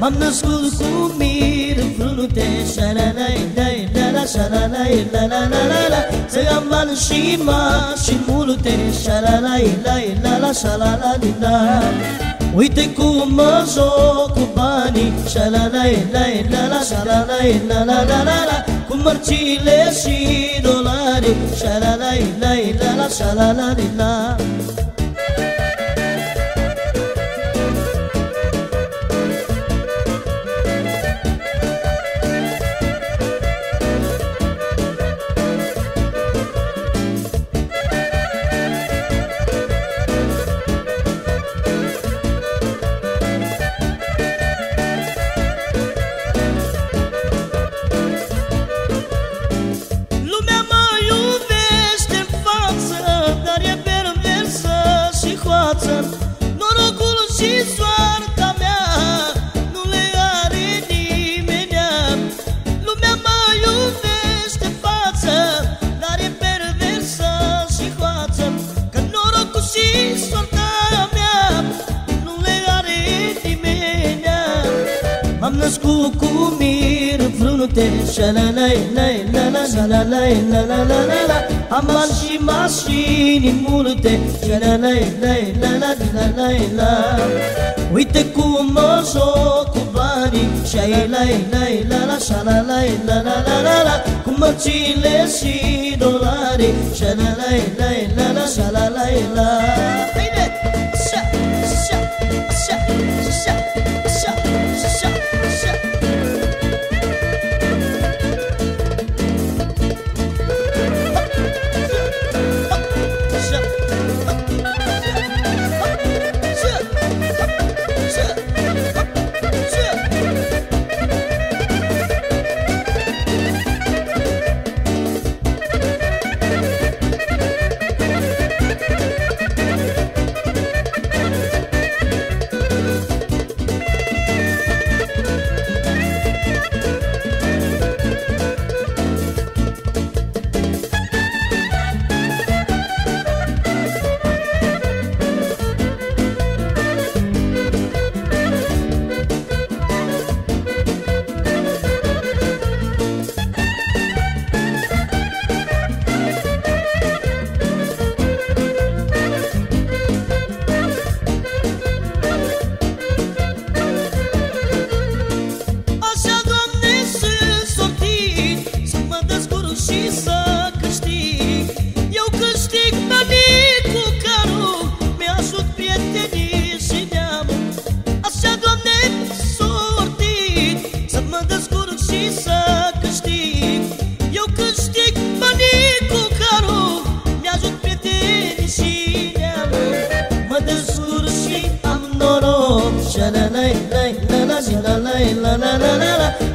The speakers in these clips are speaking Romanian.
M-am născut cu mir în frunte Șalalai, dai, la la, șalalai, la la la la la Să am bani și mași și multe Șalalai, dai, la la, șalalai, la Uite cum mă joc cu banii Șalalai, lai, la la, șalalai, la la la la la Cu mărcile și dolari Șalalai, lai, la la, la la la la M-am născut cu mir frunte Șalalai, lai, la la, șalalai, la la la la la Am bani și mașini multe Șalalai, lai, la la la la la Uite cum mă joc cu banii Șai, lai, lai, la la, șalalai, la la la la la Cu mărcile și dolari Șalalai, lai, la la, șalalai, la Bine! Așa, așa, așa, așa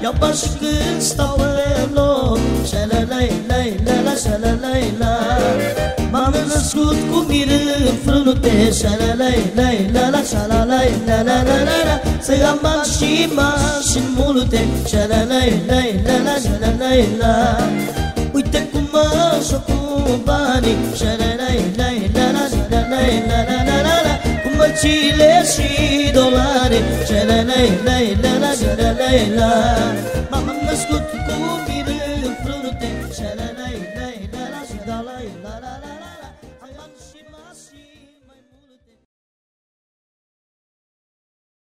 Iau pași când stau pe loc la la la la la M-am născut cu mire în frunte Șelelei, lei, lele, la la la la, am bani și mașini multe Șelelei, lei, lele, șelelei, la la la la, Uite cum mă joc cu banii Șelelei, lei, lele, la la, la, la çilesi dolari Çele leyla leyla çele leyla Mamam nascut cu mine frunte Çele leyla leyla leyla